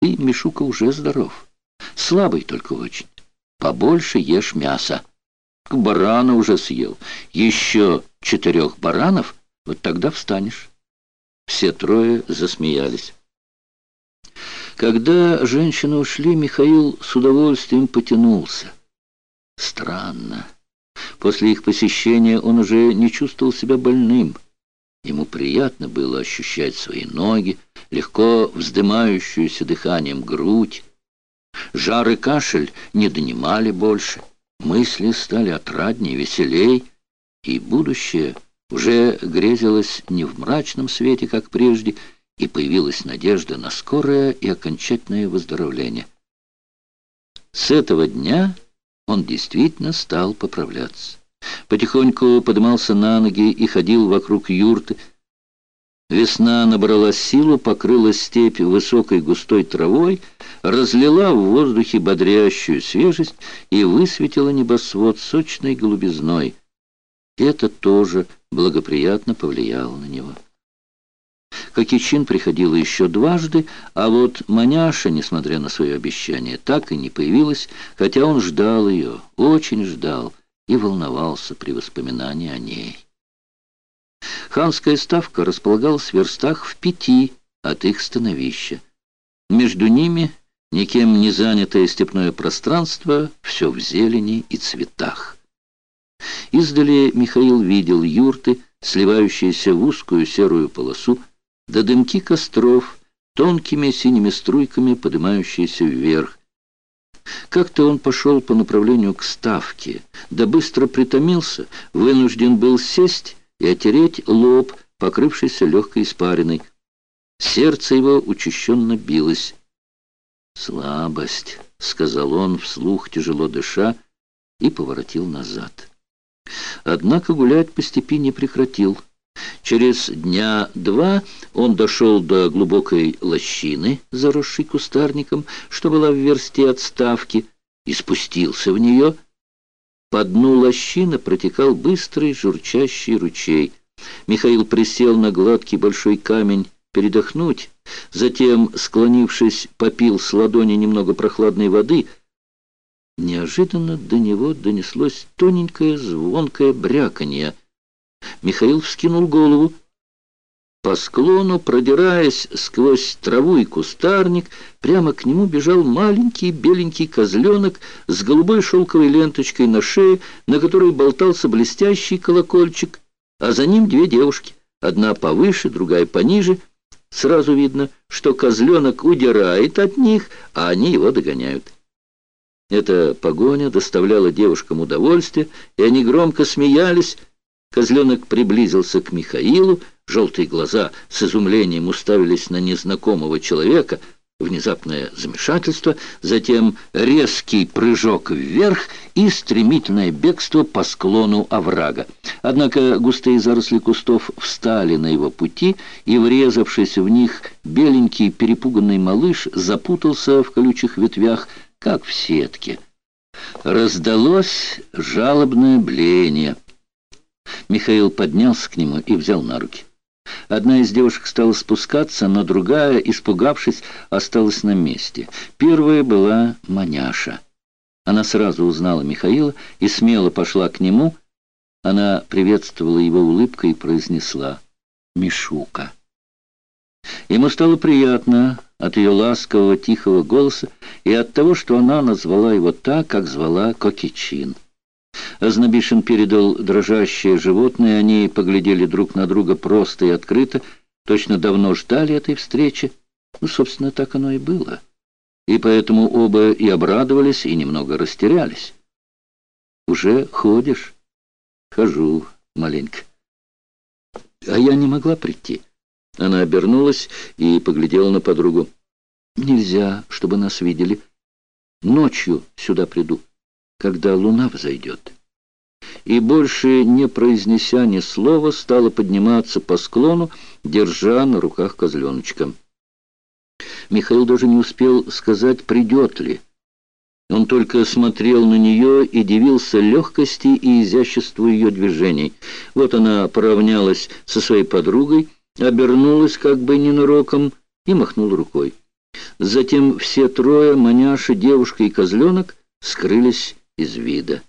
Ты, Мишука, уже здоров. Слабый только очень. Побольше ешь мяса. Барана уже съел. Еще четырех баранов, вот тогда встанешь. Все трое засмеялись. Когда женщины ушли, Михаил с удовольствием потянулся. Странно. После их посещения он уже не чувствовал себя больным. Ему приятно было ощущать свои ноги, легко вздымающуюся дыханием грудь. Жар и кашель не донимали больше. Мысли стали отраднее, веселей, и будущее уже грезилось не в мрачном свете, как прежде, и появилась надежда на скорое и окончательное выздоровление. С этого дня он действительно стал поправляться. Потихоньку подымался на ноги и ходил вокруг юрты. Весна набрала силу, покрыла степь высокой густой травой, разлила в воздухе бодрящую свежесть и высветила небосвод сочной голубизной. Это тоже благоприятно повлияло на него. Кокичин приходила еще дважды, а вот Маняша, несмотря на свое обещание, так и не появилась, хотя он ждал ее, очень ждал и волновался при воспоминании о ней. Ханская ставка располагалась в верстах в пяти от их становища. Между ними никем не занятое степное пространство, все в зелени и цветах. Издали Михаил видел юрты, сливающиеся в узкую серую полосу, до дымки костров, тонкими синими струйками, поднимающиеся вверх. Как-то он пошел по направлению к ставке, да быстро притомился, вынужден был сесть и отереть лоб, покрывшийся легкой испариной. Сердце его учащенно билось. «Слабость», — сказал он, вслух тяжело дыша, и поворотил назад. Однако гулять по степи не прекратил. Через дня два он дошел до глубокой лощины, заросшей кустарником, что была в версте отставки, и спустился в нее. По дну лощины протекал быстрый журчащий ручей. Михаил присел на гладкий большой камень передохнуть, затем, склонившись, попил с ладони немного прохладной воды. Неожиданно до него донеслось тоненькое звонкое бряканье — Михаил вскинул голову. По склону, продираясь сквозь траву и кустарник, прямо к нему бежал маленький беленький козленок с голубой шелковой ленточкой на шее, на которой болтался блестящий колокольчик, а за ним две девушки, одна повыше, другая пониже. Сразу видно, что козленок удирает от них, а они его догоняют. Эта погоня доставляла девушкам удовольствие, и они громко смеялись, Козленок приблизился к Михаилу, желтые глаза с изумлением уставились на незнакомого человека, внезапное замешательство, затем резкий прыжок вверх и стремительное бегство по склону оврага. Однако густые заросли кустов встали на его пути, и, врезавшись в них, беленький перепуганный малыш запутался в колючих ветвях, как в сетке. Раздалось жалобное блеяние. Михаил поднялся к нему и взял на руки. Одна из девушек стала спускаться, но другая, испугавшись, осталась на месте. Первая была Маняша. Она сразу узнала Михаила и смело пошла к нему. Она приветствовала его улыбкой и произнесла «Мишука». Ему стало приятно от ее ласкового тихого голоса и от того, что она назвала его так, как звала Кокичин. Азнабишин передал дрожащее животное, они поглядели друг на друга просто и открыто, точно давно ждали этой встречи. Ну, собственно, так оно и было. И поэтому оба и обрадовались, и немного растерялись. «Уже ходишь?» «Хожу маленько». «А я не могла прийти». Она обернулась и поглядела на подругу. «Нельзя, чтобы нас видели. Ночью сюда приду» когда луна взойдет. И больше, не произнеся ни слова, стала подниматься по склону, держа на руках козленочка. Михаил даже не успел сказать, придет ли. Он только смотрел на нее и дивился легкости и изяществу ее движений. Вот она поравнялась со своей подругой, обернулась как бы ненароком и махнула рукой. Затем все трое, маняша, девушка и козленок, скрылись из вида.